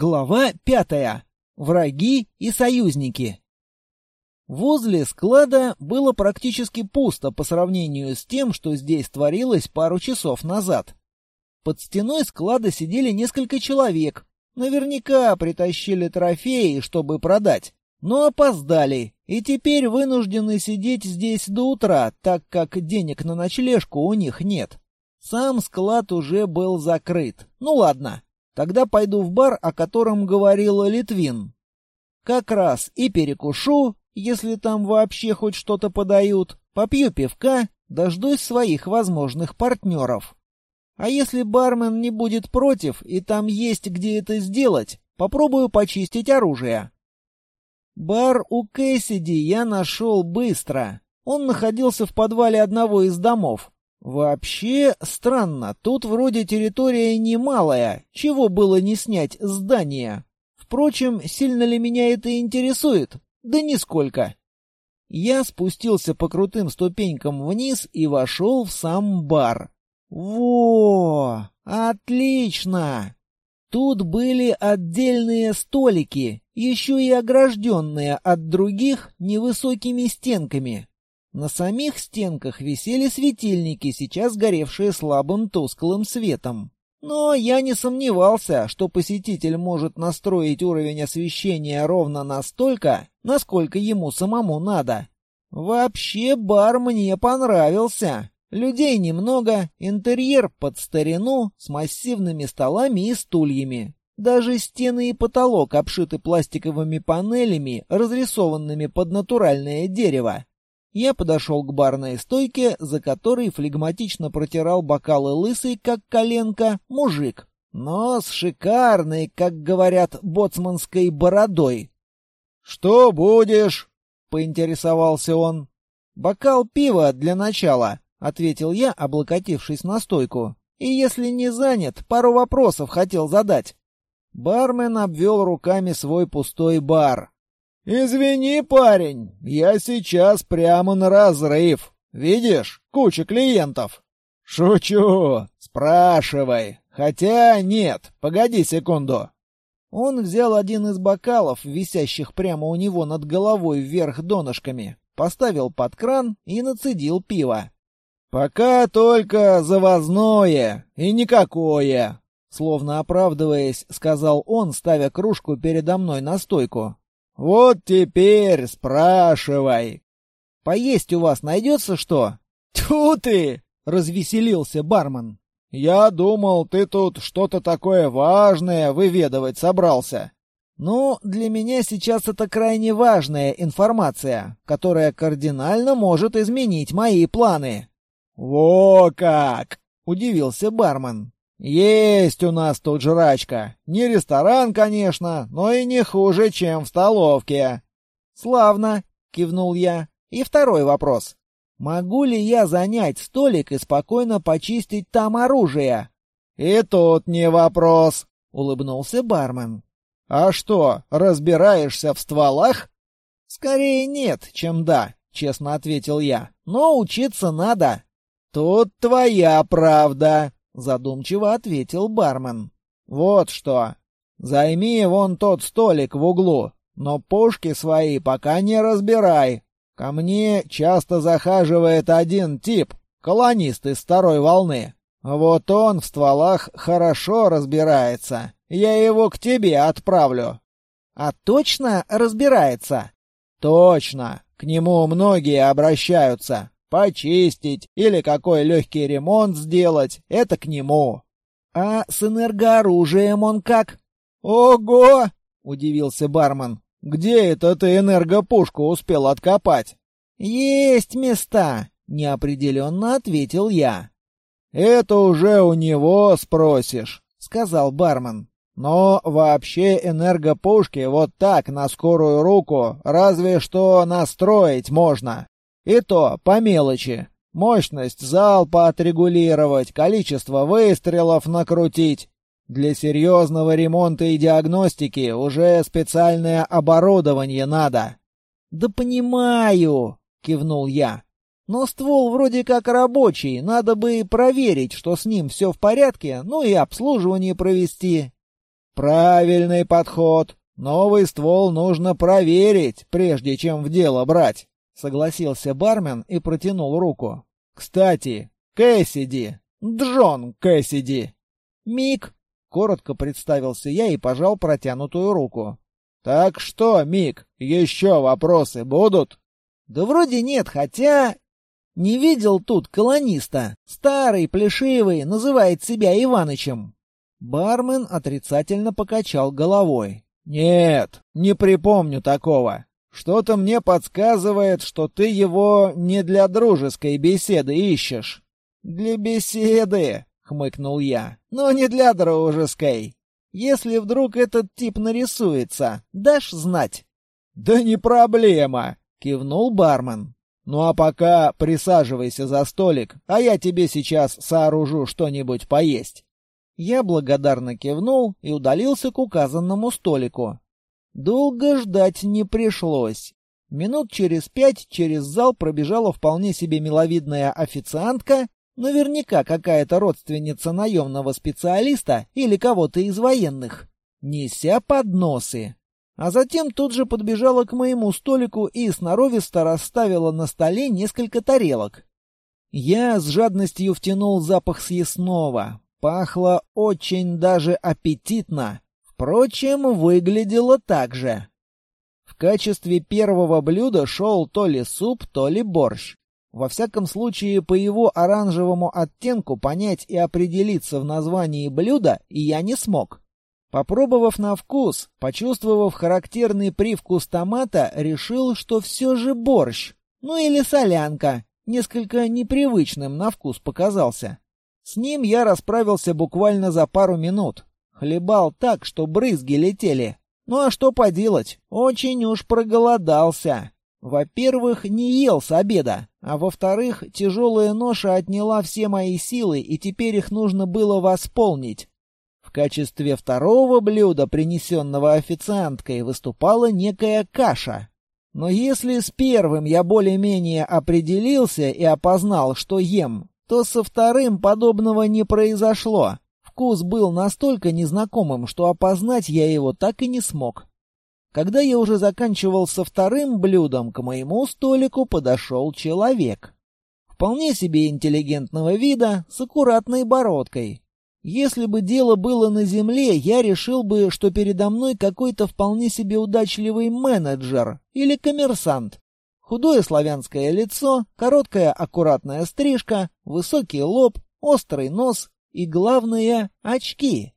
Глава пятая. Враги и союзники. Возле склада было практически пусто по сравнению с тем, что здесь творилось пару часов назад. Под стеной склада сидели несколько человек. Наверняка притащили трофеи, чтобы продать. Но опоздали, и теперь вынуждены сидеть здесь до утра, так как денег на ночлежку у них нет. Сам склад уже был закрыт. Ну ладно, Тогда пойду в бар, о котором говорила Литвин. Как раз и перекушу, если там вообще хоть что-то подают, попью пивка, дождусь своих возможных партнеров. А если бармен не будет против и там есть где это сделать, попробую почистить оружие. Бар у Кэссиди я нашел быстро. Он находился в подвале одного из домов. Вообще странно, тут вроде территория немалая, чего было не снять здание. Впрочем, сильно ли меня это интересует? Да нисколько. Я спустился по крутым ступенькам вниз и вошел в сам бар. Во! Отлично! Тут были отдельные столики, еще и огражденные от других невысокими стенками. На самих стенках висели светильники, сейчас горевшие слабым тусклым светом. Но я не сомневался, что посетитель может настроить уровень освещения ровно настолько, насколько ему самому надо. Вообще бар мне понравился. Людей немного, интерьер под старину, с массивными столами и стульями. Даже стены и потолок обшиты пластиковыми панелями, разрисованными под натуральное дерево. Я подошел к барной стойке, за которой флегматично протирал бокалы лысый, как коленка, мужик, но с шикарной, как говорят, боцманской бородой. «Что будешь?» — поинтересовался он. «Бокал пива для начала», — ответил я, облокотившись на стойку. «И если не занят, пару вопросов хотел задать». Бармен обвел руками свой пустой бар. «Извини, парень, я сейчас прямо на разрыв. Видишь, куча клиентов». «Шучу. Спрашивай. Хотя нет, погоди секунду». Он взял один из бокалов, висящих прямо у него над головой вверх донышками, поставил под кран и нацедил пиво. «Пока только завозное и никакое», — словно оправдываясь, сказал он, ставя кружку передо мной на стойку. «Вот теперь спрашивай!» «Поесть у вас найдется что?» «Тьфу ты!» — развеселился бармен. «Я думал, ты тут что-то такое важное выведывать собрался». «Ну, для меня сейчас это крайне важная информация, которая кардинально может изменить мои планы». «Во как!» — удивился бармен. «Есть у нас тут жрачка. Не ресторан, конечно, но и не хуже, чем в столовке». «Славно», — кивнул я. «И второй вопрос. Могу ли я занять столик и спокойно почистить там оружие?» «И тут не вопрос», — улыбнулся бармен. «А что, разбираешься в стволах?» «Скорее нет, чем да», — честно ответил я. «Но учиться надо». «Тут твоя правда», задумчиво ответил бармен. Вот что. Займи вон тот столик в углу, но пушки свои пока не разбирай. Ко мне часто захаживает один тип, колонист из второй волны. Вот он в стволах хорошо разбирается. Я его к тебе отправлю. А точно разбирается? Точно. К нему многие обращаются. Почистить или какой легкий ремонт сделать — это к нему. А с энергооружием он как? Ого! — удивился бармен. Где это ты энергопушку успел откопать? Есть места, — неопределенно ответил я. Это уже у него спросишь, — сказал бармен. Но вообще энергопушки вот так на скорую руку разве что настроить можно. И то по мелочи. Мощность залпа отрегулировать, количество выстрелов накрутить. Для серьезного ремонта и диагностики уже специальное оборудование надо. «Да понимаю», — кивнул я. «Но ствол вроде как рабочий, надо бы проверить, что с ним все в порядке, ну и обслуживание провести». Правильный подход. Новый ствол нужно проверить, прежде чем в дело брать, согласился бармен и протянул руку. Кстати, Кэссиди, Джон Кэссиди. Мик, коротко представился я и пожал протянутую руку. Так что, Мик, еще вопросы будут? Да вроде нет, хотя не видел тут колониста. Старый, плешивый, называет себя Иванычем. Бармен отрицательно покачал головой. «Нет, не припомню такого. Что-то мне подсказывает, что ты его не для дружеской беседы ищешь». «Для беседы», — хмыкнул я, — «но не для дружеской. Если вдруг этот тип нарисуется, дашь знать?» «Да не проблема», — кивнул бармен. «Ну а пока присаживайся за столик, а я тебе сейчас сооружу что-нибудь поесть». Я благодарно кивнул и удалился к указанному столику. Долго ждать не пришлось. Минут через пять через зал пробежала вполне себе миловидная официантка, наверняка какая-то родственница наемного специалиста или кого-то из военных, неся подносы. А затем тут же подбежала к моему столику и сноровисто расставила на столе несколько тарелок. Я с жадностью втянул запах съестного, Пахло очень даже аппетитно. Впрочем, выглядело так же. В качестве первого блюда шел то ли суп, то ли борщ. Во всяком случае, по его оранжевому оттенку понять и определиться в названии блюда я не смог. Попробовав на вкус, почувствовав характерный привкус томата, решил, что все же борщ. Ну или солянка. Несколько непривычным на вкус показался. С ним я расправился буквально за пару минут. Хлебал так, что брызги летели. Ну а что поделать, очень уж проголодался. Во-первых, не ел с обеда, а во-вторых, тяжелая ноша отняла все мои силы, и теперь их нужно было восполнить. В качестве второго блюда, принесенного официанткой, выступала некая каша. Но если с первым я более-менее определился и опознал, что ем, то со вторым подобного не произошло. Вкус был настолько незнакомым, что опознать я его так и не смог. Когда я уже заканчивал со вторым блюдом, к моему столику подошел человек. Вполне себе интеллигентного вида, с аккуратной бородкой. Если бы дело было на земле, я решил бы, что передо мной какой-то вполне себе удачливый менеджер или коммерсант. Худое славянское лицо, короткая аккуратная стрижка, высокий лоб, острый нос и, главное, очки.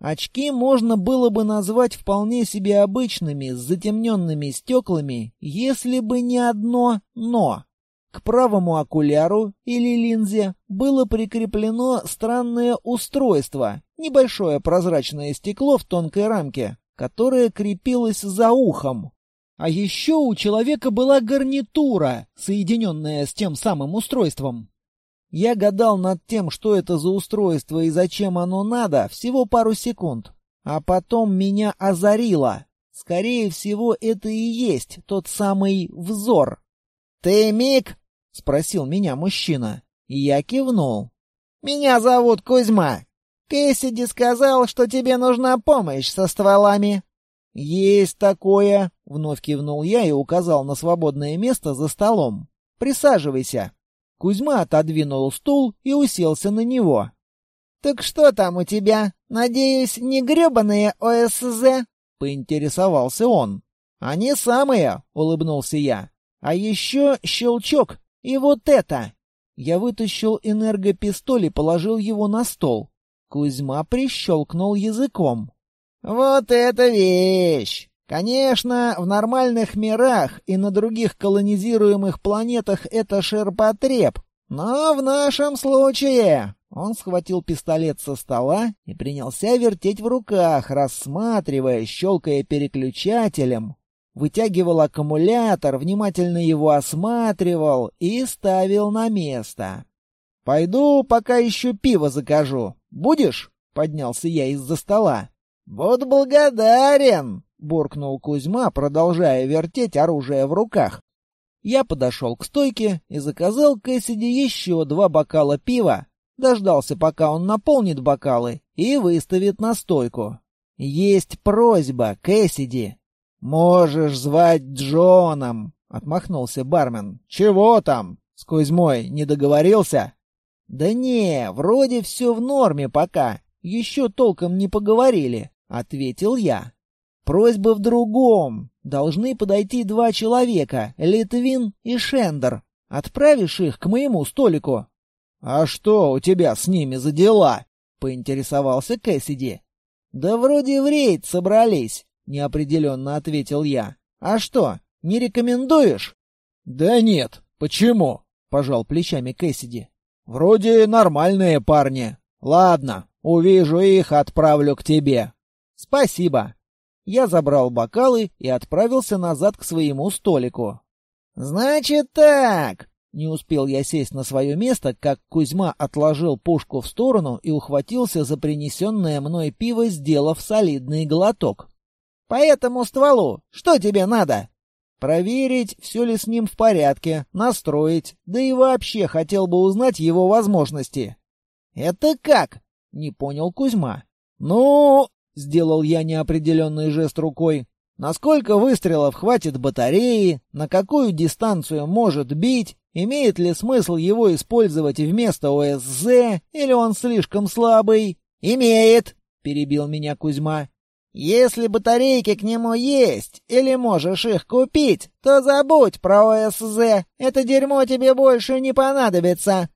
Очки можно было бы назвать вполне себе обычными, с затемненными стеклами, если бы не одно «но». К правому окуляру или линзе было прикреплено странное устройство, небольшое прозрачное стекло в тонкой рамке, которое крепилось за ухом. А еще у человека была гарнитура, соединенная с тем самым устройством. Я гадал над тем, что это за устройство и зачем оно надо, всего пару секунд. А потом меня озарило. Скорее всего, это и есть тот самый взор. «Ты Мик?» — спросил меня мужчина. Я кивнул. «Меня зовут Кузьма. Кэссиди сказал, что тебе нужна помощь со стволами». «Есть такое», — вновь кивнул я и указал на свободное место за столом. «Присаживайся». Кузьма отодвинул стул и уселся на него. «Так что там у тебя? Надеюсь, не гребаные ОСЗ?» — поинтересовался он. «Они самые», — улыбнулся я. «А еще щелчок. И вот это!» Я вытащил энергопистоль и положил его на стол. Кузьма прищелкнул языком. Вот это вещь! Конечно, в нормальных мирах и на других колонизируемых планетах это ширпотреб, но в нашем случае... Он схватил пистолет со стола и принялся вертеть в руках, рассматривая, щелкая переключателем. Вытягивал аккумулятор, внимательно его осматривал и ставил на место. «Пойду, пока еще пиво закажу. Будешь?» — поднялся я из-за стола. «Буду благодарен!» — буркнул Кузьма, продолжая вертеть оружие в руках. Я подошел к стойке и заказал Кэссиди еще два бокала пива, дождался, пока он наполнит бокалы, и выставит на стойку. Есть просьба, Кэссиди. Можешь звать Джоном, отмахнулся бармен. Чего там? С Кузьмой не договорился? Да не, вроде все в норме пока. Еще толком не поговорили, ответил я. Просьба в другом. Должны подойти два человека, Литвин и Шендер. Отправишь их к моему столику. А что у тебя с ними за дела? поинтересовался Кэссиди. Да вроде в рейд собрались, неопределенно ответил я. А что, не рекомендуешь? Да нет. Почему? пожал плечами Кэссиди. Вроде нормальные парни. Ладно, увижу их, отправлю к тебе. Спасибо. Я забрал бокалы и отправился назад к своему столику. Значит так, не успел я сесть на свое место, как Кузьма отложил пушку в сторону и ухватился за принесенное мной пиво, сделав солидный глоток. «По этому стволу что тебе надо?» «Проверить, все ли с ним в порядке, настроить, да и вообще хотел бы узнать его возможности». «Это как?» — не понял Кузьма. «Ну...» — сделал я неопределенный жест рукой. «Насколько выстрелов хватит батареи? На какую дистанцию может бить? Имеет ли смысл его использовать вместо ОСЗ, или он слишком слабый? Имеет, перебил меня Кузьма. Если батарейки к нему есть, или можешь их купить, то забудь про ОСЗ. Это дерьмо тебе больше не понадобится.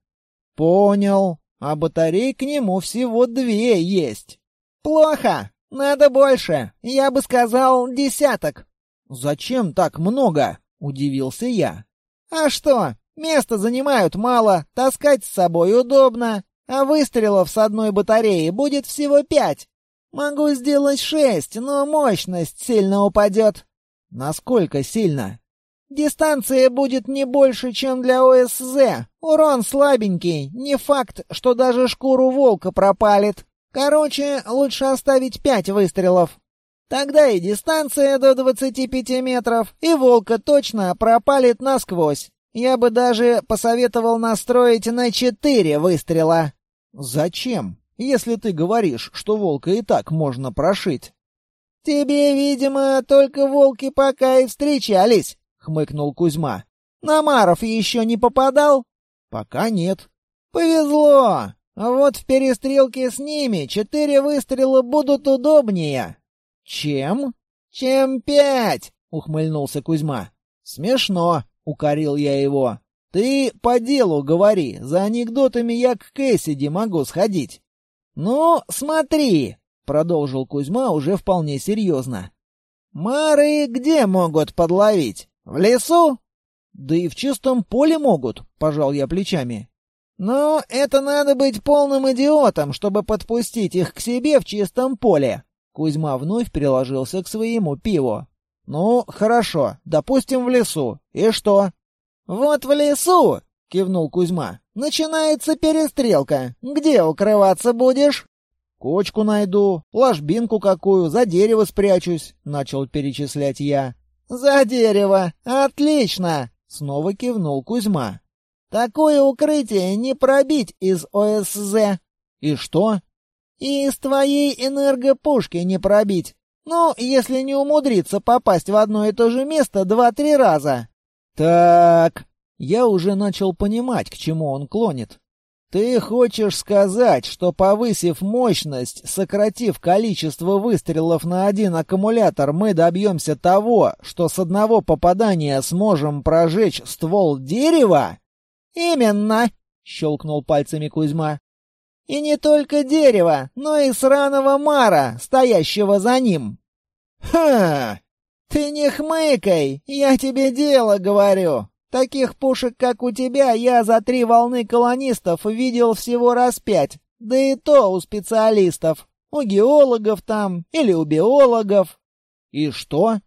Понял. А батарей к нему всего две есть. Плохо. Надо больше. Я бы сказал, десяток. Зачем так много? Удивился я. А что? Места занимают мало, таскать с собой удобно, а выстрелов с одной батареи будет всего пять. Могу сделать шесть, но мощность сильно упадет. Насколько сильно? Дистанция будет не больше, чем для ОСЗ. Урон слабенький, не факт, что даже шкуру волка пропалит. Короче, лучше оставить пять выстрелов. Тогда и дистанция до 25 метров, и волка точно пропалит насквозь. Я бы даже посоветовал настроить на четыре выстрела. Зачем? Если ты говоришь, что волка и так можно прошить. Тебе, видимо, только волки пока и встречались, хмыкнул Кузьма. Намаров еще не попадал? Пока нет. Повезло. А вот в перестрелке с ними четыре выстрела будут удобнее. Чем? Чем пять, ухмыльнулся Кузьма. Смешно. — укорил я его. «Ты по делу говори, за анекдотами я к Кэссиди могу сходить». «Ну, смотри», — продолжил Кузьма уже вполне серьезно. «Мары где могут подловить? В лесу?» «Да и в чистом поле могут», — пожал я плечами. «Но это надо быть полным идиотом, чтобы подпустить их к себе в чистом поле». Кузьма вновь приложился к своему пиву. «Ну, хорошо, допустим, в лесу. И что?» «Вот в лесу!» — кивнул Кузьма. «Начинается перестрелка. Где укрываться будешь?» «Кочку найду, ложбинку какую, за дерево спрячусь», — начал перечислять я. «За дерево! Отлично!» — снова кивнул Кузьма. «Такое укрытие не пробить из ОСЗ». «И что?» «И из твоей энергопушки не пробить. Ну, если не умудриться попасть в одно и то же место два-три раза. Так, я уже начал понимать, к чему он клонит. Ты хочешь сказать, что повысив мощность, сократив количество выстрелов на один аккумулятор, мы добьемся того, что с одного попадания сможем прожечь ствол дерева? Именно, щелкнул пальцами Кузьма. И не только дерево, но и сраного мара, стоящего за ним. «Ха! Ты не хмыкай, я тебе дело говорю. Таких пушек, как у тебя, я за три волны колонистов видел всего раз пять, да и то у специалистов. У геологов там или у биологов. И что?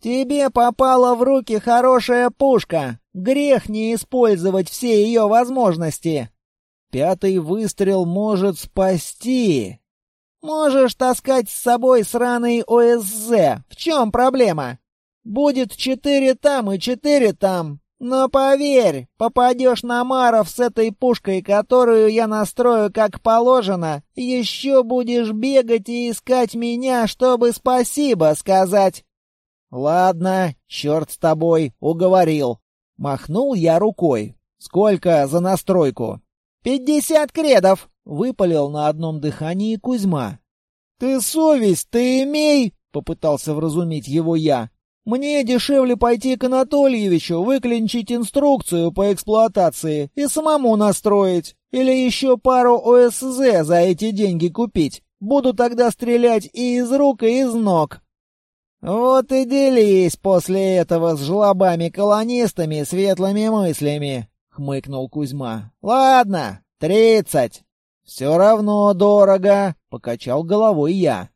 Тебе попала в руки хорошая пушка. Грех не использовать все ее возможности. Пятый выстрел может спасти. Можешь таскать с собой сраный ОСЗ. В чем проблема? Будет четыре там и четыре там. Но поверь, попадешь на Маров с этой пушкой, которую я настрою как положено, еще будешь бегать и искать меня, чтобы спасибо сказать. Ладно, черт с тобой, уговорил. Махнул я рукой. Сколько за настройку? Пятьдесят кредов, выпалил на одном дыхании Кузьма. Ты совесть, ты имей, попытался вразумить его я. Мне дешевле пойти к Анатольевичу, выклинчить инструкцию по эксплуатации и самому настроить. Или еще пару ОСЗ за эти деньги купить. Буду тогда стрелять и из рук, и из ног. Вот и делись после этого с жлобами-колонистами светлыми мыслями, хмыкнул Кузьма. Ладно, тридцать. Все равно дорого, покачал головой я.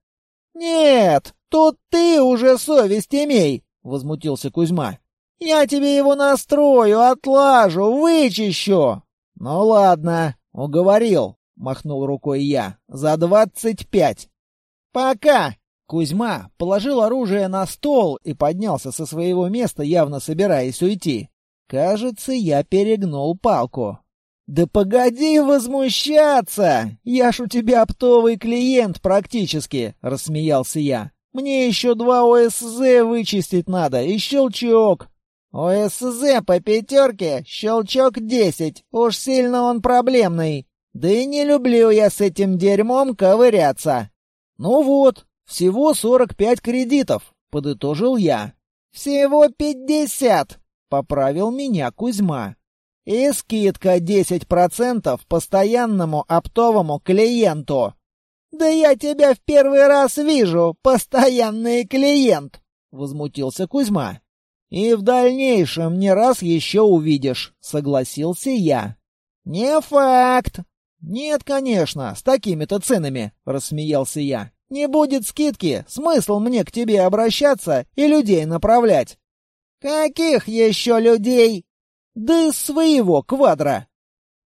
Нет, тут ты уже совесть имей, возмутился Кузьма. Я тебе его настрою, отлажу, вычищу. Ну ладно, уговорил, махнул рукой я. За двадцать пять. Пока. Кузьма положил оружие на стол и поднялся со своего места, явно собираясь уйти. Кажется, я перегнул палку. «Да погоди возмущаться! Я ж у тебя оптовый клиент практически!» — рассмеялся я. «Мне еще два ОСЗ вычистить надо и щелчок!» «ОСЗ по пятерке, щелчок десять. Уж сильно он проблемный. Да и не люблю я с этим дерьмом ковыряться». «Ну вот, всего сорок пять кредитов», — подытожил я. «Всего пятьдесят», — поправил меня Кузьма. И скидка 10% постоянному оптовому клиенту. Да я тебя в первый раз вижу, постоянный клиент, возмутился Кузьма. И в дальнейшем не раз еще увидишь, согласился я. Не факт. Нет, конечно, с такими-то ценами, рассмеялся я. Не будет скидки, смысл мне к тебе обращаться и людей направлять. Каких еще людей? Да своего квадра.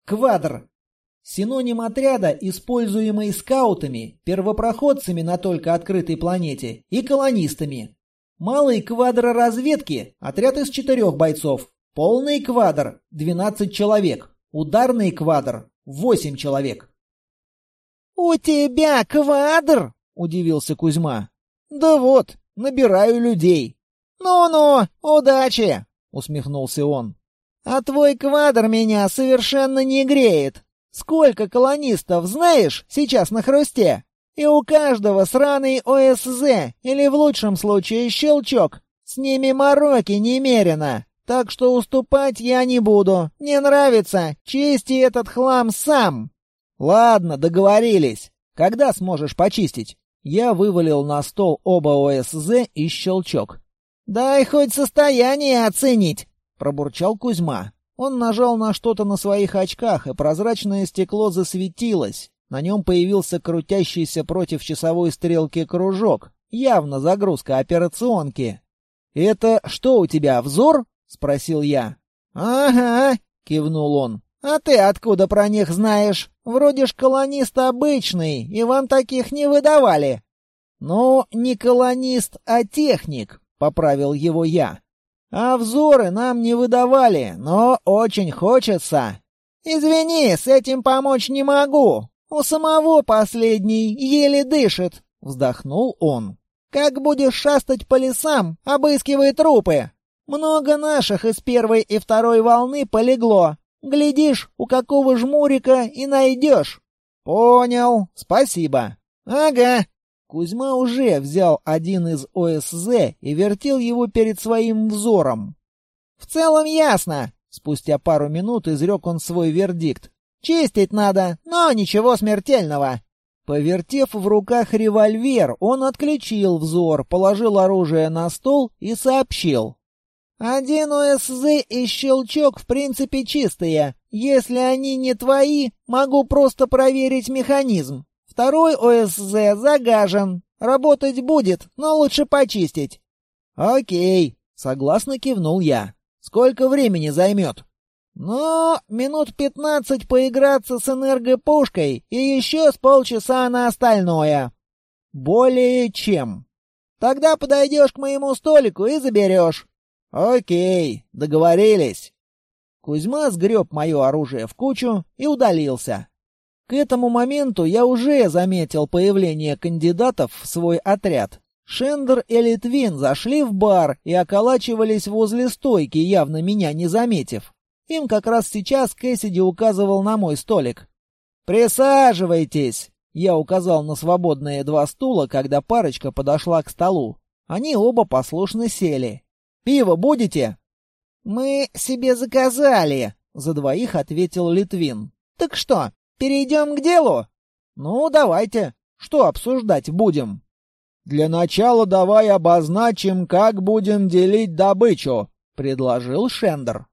Квадр. Синоним отряда, используемый скаутами, первопроходцами на только открытой планете и колонистами. Малый квадр разведки – отряд из четырех бойцов. Полный квадр – 12 человек. Ударный квадр – 8 человек. «У тебя квадр?» – удивился Кузьма. «Да вот, набираю людей». «Ну-ну, удачи!» — усмехнулся он. А твой квадр меня совершенно не греет. Сколько колонистов, знаешь, сейчас на хрусте? И у каждого сраный ОСЗ, или в лучшем случае щелчок. С ними мороки немерено. Так что уступать я не буду. Не нравится, чисти этот хлам сам. Ладно, договорились. Когда сможешь почистить? Я вывалил на стол оба ОСЗ и щелчок. Дай хоть состояние оценить. — пробурчал Кузьма. Он нажал на что-то на своих очках, и прозрачное стекло засветилось. На нем появился крутящийся против часовой стрелки кружок. Явно загрузка операционки. «Это что у тебя, взор?» — спросил я. «Ага», — кивнул он. «А ты откуда про них знаешь? Вроде ж колонист обычный, и вам таких не выдавали». «Ну, не колонист, а техник», — поправил его я. А взоры нам не выдавали, но очень хочется. Извини, с этим помочь не могу. У самого последний еле дышит, вздохнул он. Как будешь шастать по лесам, обыскивай трупы. Много наших из первой и второй волны полегло. Глядишь, у какого жмурика и найдешь. Понял, спасибо. Ага, Кузьма уже взял один из ОСЗ и вертел его перед своим взором. «В целом ясно!» — спустя пару минут изрек он свой вердикт. «Чистить надо, но ничего смертельного!» Повертев в руках револьвер, он отключил взор, положил оружие на стол и сообщил. «Один ОСЗ и щелчок в принципе чистые. Если они не твои, могу просто проверить механизм. Второй ОСЗ загажен. Работать будет, но лучше почистить. Окей, согласно кивнул я. Сколько времени займет? Ну, минут пятнадцать поиграться с энергопушкой и еще с полчаса на остальное. Более чем. Тогда подойдешь к моему столику и заберешь. «Окей, договорились». Кузьма сгреб мое оружие в кучу и удалился. К этому моменту я уже заметил появление кандидатов в свой отряд. Шендер и Литвин зашли в бар и околачивались возле стойки, явно меня не заметив. Им как раз сейчас Кэссиди указывал на мой столик. «Присаживайтесь!» Я указал на свободные два стула, когда парочка подошла к столу. Они оба послушно сели. «Пиво будете?» «Мы себе заказали», — за двоих ответил Литвин. «Так что, перейдем к делу?» «Ну, давайте. Что обсуждать будем?» «Для начала давай обозначим, как будем делить добычу», — предложил Шендер.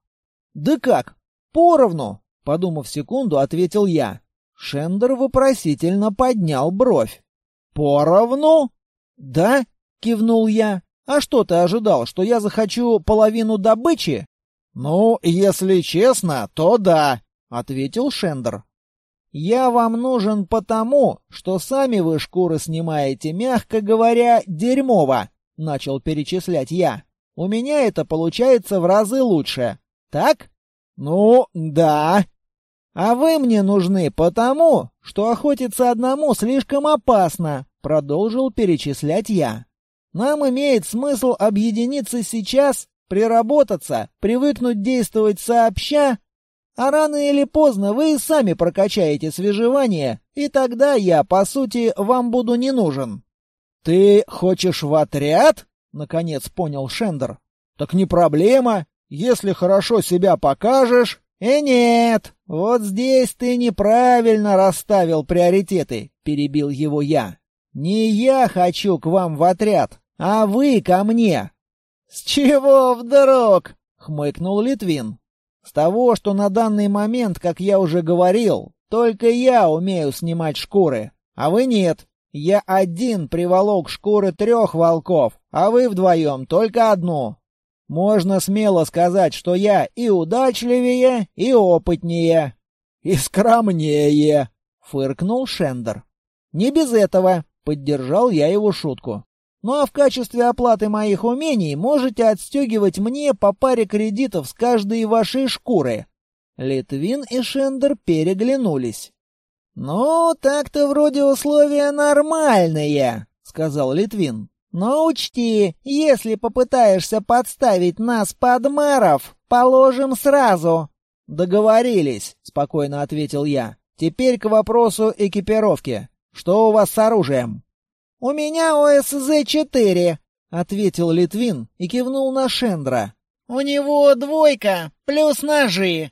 «Да как? Поровну», — подумав секунду, ответил я. Шендер вопросительно поднял бровь. «Поровну?» «Да», — кивнул я. А что ты ожидал, что я захочу половину добычи? Ну, если честно, то да, ответил Шендер. Я вам нужен потому, что сами вы шкуры снимаете, мягко говоря, дерьмово, начал перечислять я. У меня это получается в разы лучше. Так? Ну, да. А вы мне нужны потому, что охотиться одному слишком опасно, продолжил перечислять я. Нам имеет смысл объединиться сейчас, приработаться, привыкнуть действовать сообща, а рано или поздно вы и сами прокачаете свежевание, и тогда я, по сути, вам буду не нужен». «Ты хочешь в отряд?» — наконец понял Шендер. «Так не проблема. Если хорошо себя покажешь...» «Э, нет, вот здесь ты неправильно расставил приоритеты», — перебил его я. «Не я хочу к вам в отряд, а вы ко мне!» «С чего вдруг?» — хмыкнул Литвин. «С того, что на данный момент, как я уже говорил, только я умею снимать шкуры, а вы нет. Я один приволок шкуры трех волков, а вы вдвоем только одну. Можно смело сказать, что я и удачливее, и опытнее». «И скромнее», — фыркнул Шендер. «Не без этого», — поддержал я его шутку. Ну а в качестве оплаты моих умений можете отстегивать мне по паре кредитов с каждой вашей шкуры». Литвин и Шендер переглянулись. «Ну, так-то вроде условия нормальные», — сказал Литвин. «Но учти, если попытаешься подставить нас под мэров, положим сразу». «Договорились», — спокойно ответил я. «Теперь к вопросу экипировки. Что у вас с оружием?» «У меня ОСЗ-4», — ответил Литвин и кивнул на Шендра. «У него двойка, плюс ножи».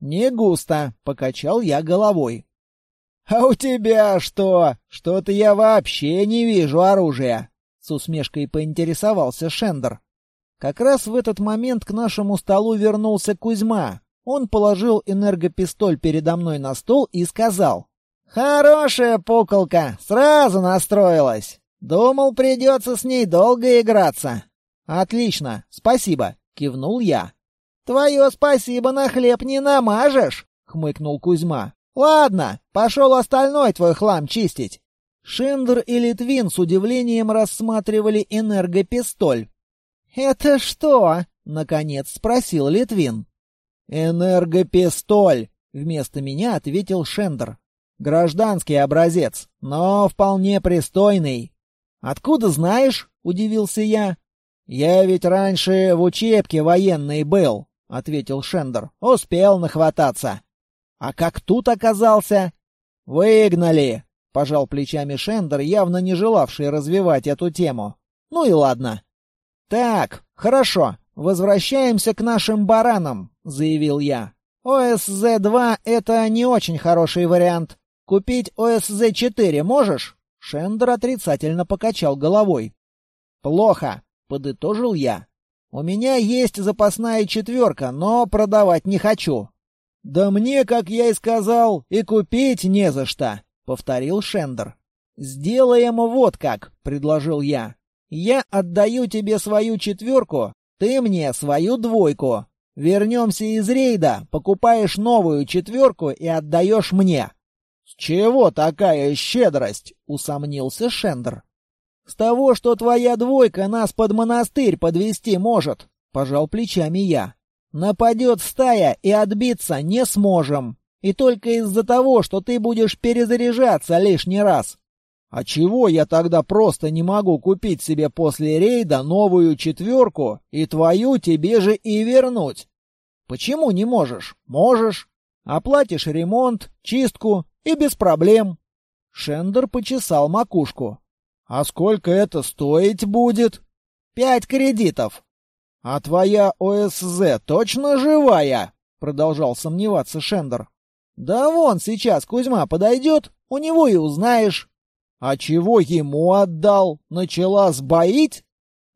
«Не густо», — покачал я головой. «А у тебя что? Что-то я вообще не вижу оружия», — с усмешкой поинтересовался Шендер. Как раз в этот момент к нашему столу вернулся Кузьма. Он положил энергопистоль передо мной на стол и сказал. «Хорошая пуколка, сразу настроилась. Думал, придется с ней долго играться». «Отлично, спасибо», — кивнул я. «Твое спасибо на хлеб не намажешь», — хмыкнул Кузьма. «Ладно, пошел остальной твой хлам чистить». Шендер и Литвин с удивлением рассматривали энергопистоль. «Это что?» — наконец спросил Литвин. «Энергопистоль», — вместо меня ответил Шендер. Гражданский образец, но вполне пристойный. Откуда знаешь? удивился я. Я ведь раньше в учебке военный был, ответил Шендер. Успел нахвататься. А как тут оказался? Выгнали, пожал плечами Шендер, явно не желавший развивать эту тему. Ну и ладно. Так, хорошо. Возвращаемся к нашим баранам, заявил я. ОСЗ-2 — это не очень хороший вариант. Купить ОСЗ-4 можешь?» Шендер отрицательно покачал головой. «Плохо», — подытожил я. «У меня есть запасная четверка, но продавать не хочу». «Да мне, как я и сказал, и купить не за что», — повторил Шендер. «Сделаем вот как», — предложил я. «Я отдаю тебе свою четверку, ты мне свою двойку. Вернемся из рейда, покупаешь новую четверку и отдаешь мне». «С чего такая щедрость?» — усомнился Шендер. «С того, что твоя двойка нас под монастырь подвести может. — пожал плечами я. «Нападет стая, и отбиться не сможем. И только из-за того, что ты будешь перезаряжаться лишний раз. А чего я тогда просто не могу купить себе после рейда новую четверку и твою тебе же и вернуть? Почему не можешь? Можешь. Оплатишь ремонт, чистку и без проблем. Шендер почесал макушку. А сколько это стоить будет? Пять кредитов. А твоя ОСЗ точно живая? Продолжал сомневаться Шендер. Да вон сейчас Кузьма подойдет, у него и узнаешь. А чего ему отдал? Начала сбоить?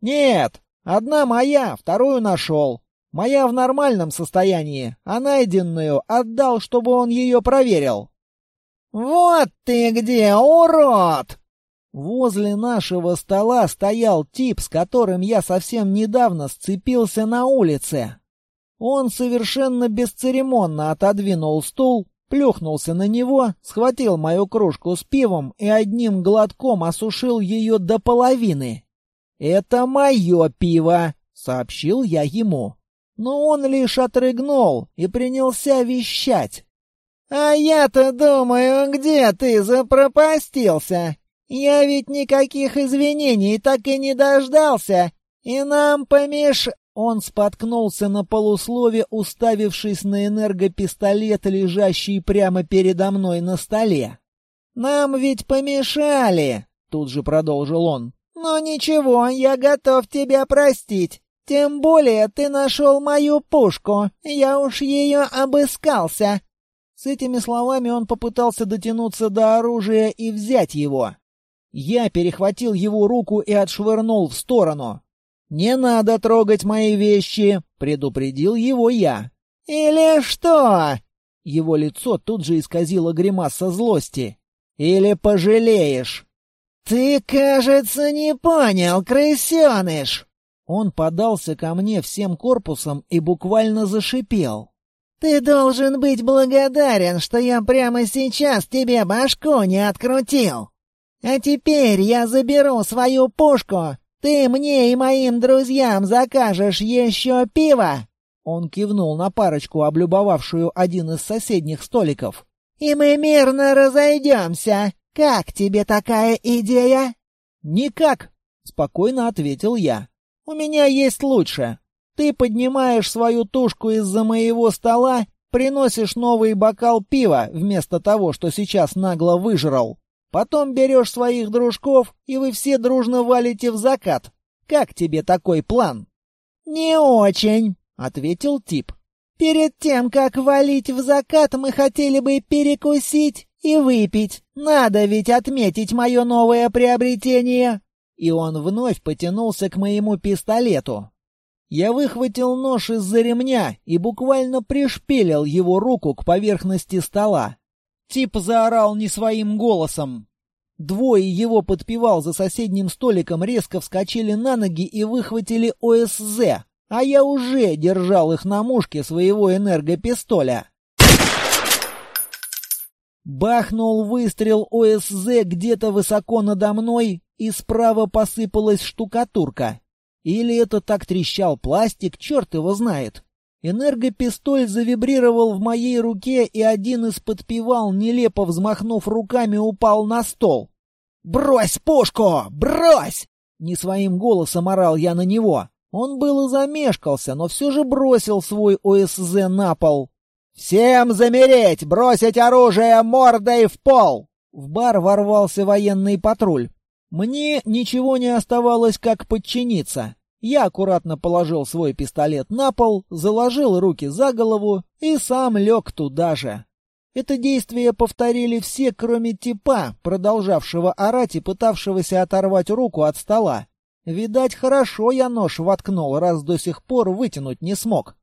Нет, одна моя, вторую нашел. Моя в нормальном состоянии, а найденную отдал, чтобы он ее проверил. Вот ты где, урод! Возле нашего стола стоял тип, с которым я совсем недавно сцепился на улице. Он совершенно бесцеремонно отодвинул стул, плюхнулся на него, схватил мою кружку с пивом и одним глотком осушил ее до половины. «Это мое пиво», — сообщил я ему. Но он лишь отрыгнул и принялся вещать. «А я-то думаю, где ты запропастился? Я ведь никаких извинений так и не дождался, и нам помеш...» Он споткнулся на полуслове, уставившись на энергопистолет, лежащий прямо передо мной на столе. «Нам ведь помешали!» — тут же продолжил он. «Но ничего, я готов тебя простить. Тем более ты нашел мою пушку. Я уж ее обыскался». С этими словами он попытался дотянуться до оружия и взять его. Я перехватил его руку и отшвырнул в сторону. «Не надо трогать мои вещи», — предупредил его я. «Или что?» Его лицо тут же исказило гримаса злости. «Или пожалеешь?» «Ты, кажется, не понял, крысеныш!» Он подался ко мне всем корпусом и буквально зашипел. «Ты должен быть благодарен, что я прямо сейчас тебе башку не открутил. А теперь я заберу свою пушку «Ты мне и моим друзьям закажешь еще пиво?» Он кивнул на парочку, облюбовавшую один из соседних столиков. «И мы мирно разойдемся. Как тебе такая идея?» «Никак», — спокойно ответил я. «У меня есть лучше. Ты поднимаешь свою тушку из-за моего стола, приносишь новый бокал пива вместо того, что сейчас нагло выжрал. Потом берешь своих дружков, и вы все дружно валите в закат. Как тебе такой план?» «Не очень», — ответил тип. «Перед тем, как валить в закат, мы хотели бы перекусить и выпить. Надо ведь отметить мое новое приобретение». И он вновь потянулся к моему пистолету. Я выхватил нож из-за ремня и буквально пришпилил его руку к поверхности стола. Тип заорал не своим голосом. Двое его подпевал за соседним столиком, резко вскочили на ноги и выхватили ОСЗ, а я уже держал их на мушке своего энергопистоля. Бахнул выстрел ОСЗ где-то высоко надо мной, и справа посыпалась штукатурка. Или это так трещал пластик, черт его знает. Энергопистоль завибрировал в моей руке, и один из подпевал, нелепо взмахнув руками, упал на стол. «Брось пушку! Брось!» Не своим голосом орал я на него. Он было замешкался, но все же бросил свой ОСЗ на пол. «Всем замереть! Бросить оружие мордой в пол!» В бар ворвался военный патруль. Мне ничего не оставалось, как подчиниться. Я аккуратно положил свой пистолет на пол, заложил руки за голову и сам лег туда же. Это действие повторили все, кроме типа, продолжавшего орать и пытавшегося оторвать руку от стола. Видать, хорошо я нож воткнул, раз до сих пор вытянуть не смог.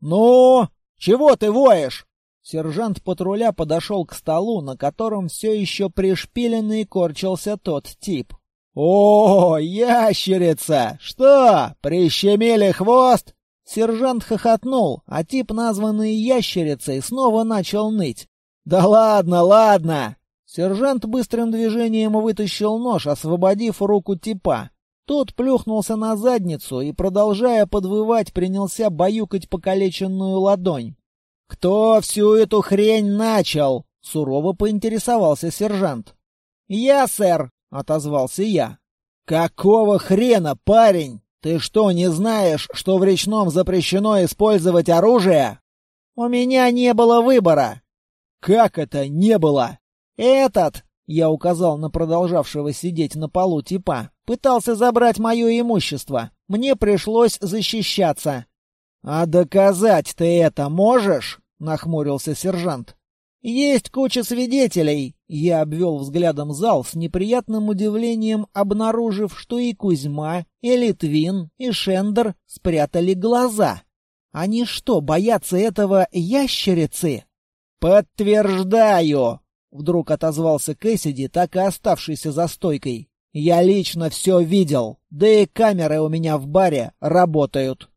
«Ну, чего ты воешь?» Сержант патруля подошел к столу, на котором все еще пришпиленный корчился тот тип. «О, ящерица! Что, прищемили хвост?» Сержант хохотнул, а тип, названный ящерицей, снова начал ныть. «Да ладно, ладно!» Сержант быстрым движением вытащил нож, освободив руку типа. Тот плюхнулся на задницу и, продолжая подвывать, принялся баюкать покалеченную ладонь. «Кто всю эту хрень начал?» — сурово поинтересовался сержант. «Я, сэр», — отозвался я. «Какого хрена, парень? Ты что, не знаешь, что в речном запрещено использовать оружие?» «У меня не было выбора». «Как это не было?» «Этот», — я указал на продолжавшего сидеть на полу типа, — пытался забрать мое имущество. Мне пришлось защищаться. «А доказать ты это можешь?» — нахмурился сержант. «Есть куча свидетелей!» Я обвел взглядом зал с неприятным удивлением, обнаружив, что и Кузьма, и Литвин, и Шендер спрятали глаза. Они что, боятся этого ящерицы? «Подтверждаю!» — вдруг отозвался Кэссиди, так и оставшийся за стойкой. «Я лично все видел, да и камеры у меня в баре работают».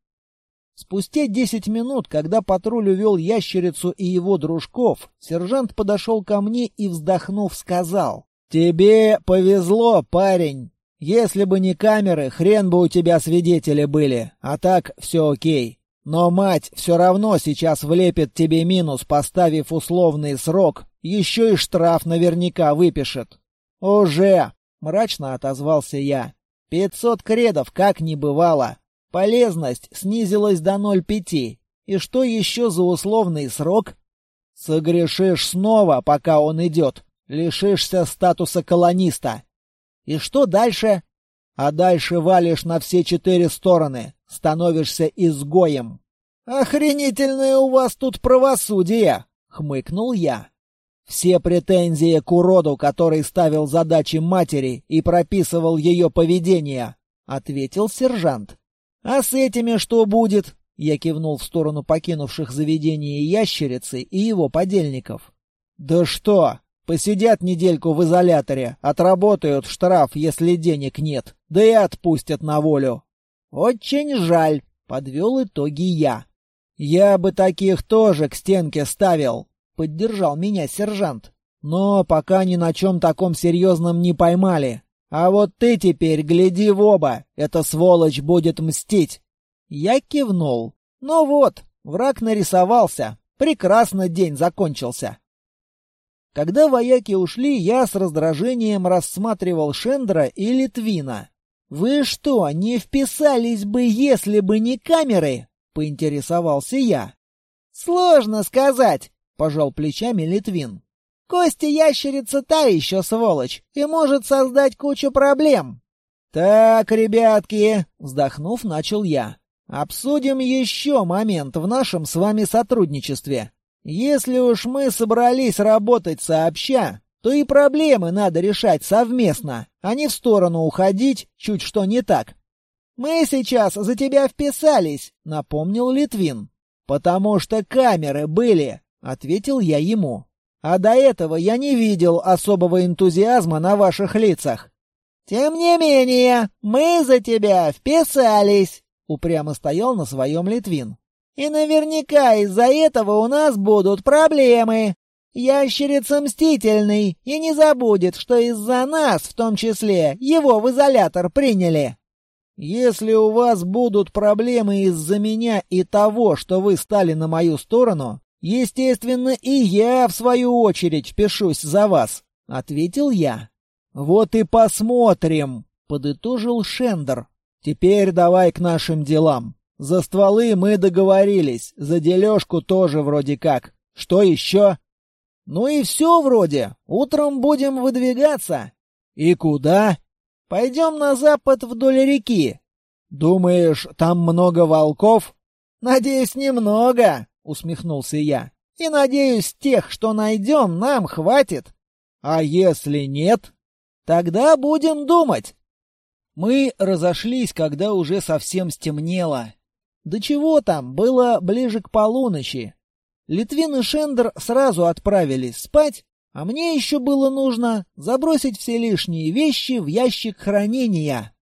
Спустя десять минут, когда патруль увел ящерицу и его дружков, сержант подошел ко мне и, вздохнув, сказал, «Тебе повезло, парень. Если бы не камеры, хрен бы у тебя свидетели были, а так все окей. Но мать все равно сейчас влепит тебе минус, поставив условный срок, еще и штраф наверняка выпишет». «Уже!» — мрачно отозвался я. «Пятьсот кредов, как не бывало. Полезность снизилась до 0,5. И что еще за условный срок? Согрешишь снова, пока он идет. Лишишься статуса колониста. И что дальше? А дальше валишь на все четыре стороны. Становишься изгоем. «Охренительное у вас тут правосудие!» — хмыкнул я. Все претензии к уроду, который ставил задачи матери и прописывал ее поведение, — ответил сержант. «А с этими что будет?» Я кивнул в сторону покинувших заведение ящерицы и его подельников. «Да что? Посидят недельку в изоляторе, отработают штраф, если денег нет, да и отпустят на волю». «Очень жаль», — подвел итоги я. «Я бы таких тоже к стенке ставил», — поддержал меня сержант. «Но пока ни на чем таком серьезном не поймали. А вот ты теперь гляди в оба, эта сволочь будет мстить. Я кивнул. Ну вот, враг нарисовался. Прекрасно день закончился. Когда вояки ушли, я с раздражением рассматривал Шендра и Литвина. «Вы что, не вписались бы, если бы не камеры?» — поинтересовался я. «Сложно сказать», — пожал плечами Литвин. Костя ящерица та еще сволочь и может создать кучу проблем. Так, ребятки, вздохнув, начал я. Обсудим еще момент в нашем с вами сотрудничестве. Если уж мы собрались работать сообща, то и проблемы надо решать совместно, а не в сторону уходить, чуть что не так. «Мы сейчас за тебя вписались», — напомнил Литвин. «Потому что камеры были», — ответил я ему. А до этого я не видел особого энтузиазма на ваших лицах. Тем не менее, мы за тебя вписались, упрямо стоял на своем Литвин. И наверняка из-за этого у нас будут проблемы. Ящерица мстительный и не забудет, что из-за нас, в том числе, его в изолятор приняли. Если у вас будут проблемы из-за меня и того, что вы стали на мою сторону, Естественно, и я, в свою очередь, пишусь за вас, — ответил я. Вот и посмотрим, — подытожил Шендер. Теперь давай к нашим делам. За стволы мы договорились, за дележку тоже вроде как. Что еще? Ну и все вроде. Утром будем выдвигаться. И куда? Пойдем на запад вдоль реки. Думаешь, там много волков? Надеюсь, немного, усмехнулся я. И надеюсь, тех, что найдем, нам хватит. А если нет, тогда будем думать. Мы разошлись, когда уже совсем стемнело. Да чего там, было ближе к полуночи. Литвин и Шендер сразу отправились спать, а мне еще было нужно забросить все лишние вещи в ящик хранения.